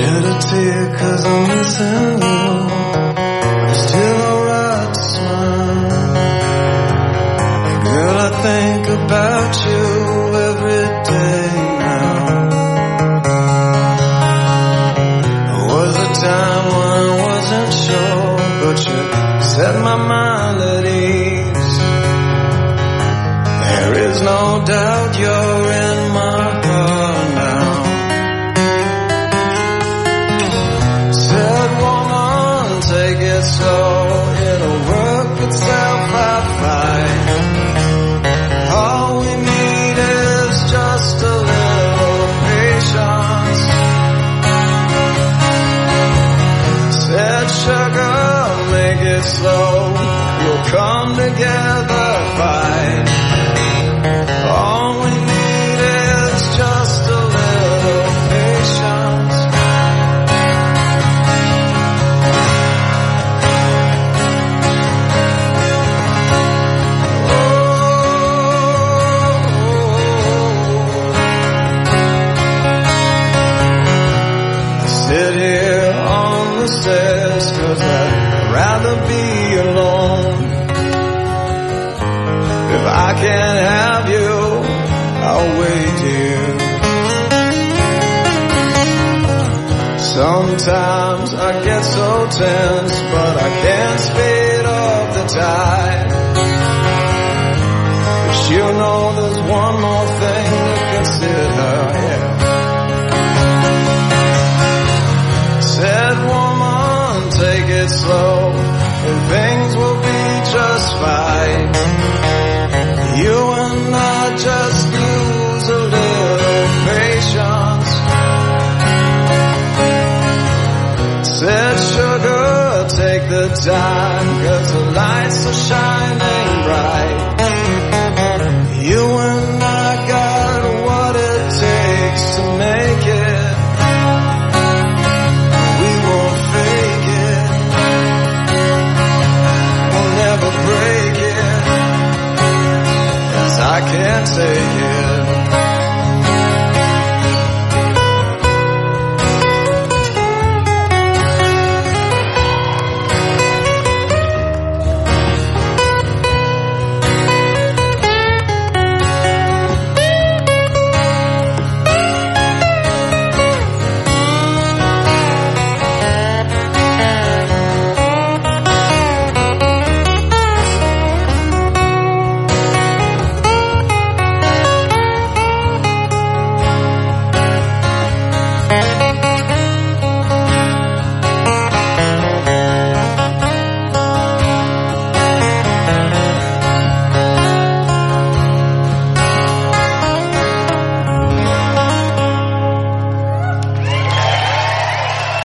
shed a tear cause I'm missing you. It's still alright to smile. Girl, I think about you every day now. There was a time when I wasn't sure, but you set my mind at ease. There is no doubt you're in slow, we'll come together fine. All we need is just a little patience. I sit here on the stairs I can't have you, I'll wait here. Sometimes I get so tense, but I can't speed up the tide. But you know there's one more thing to consider, yeah. Said woman, take it slow, and take the time Cause the lights are shining bright. You and I got what it takes to make it. We won't fake it. We'll never break it. Cause I can't take it.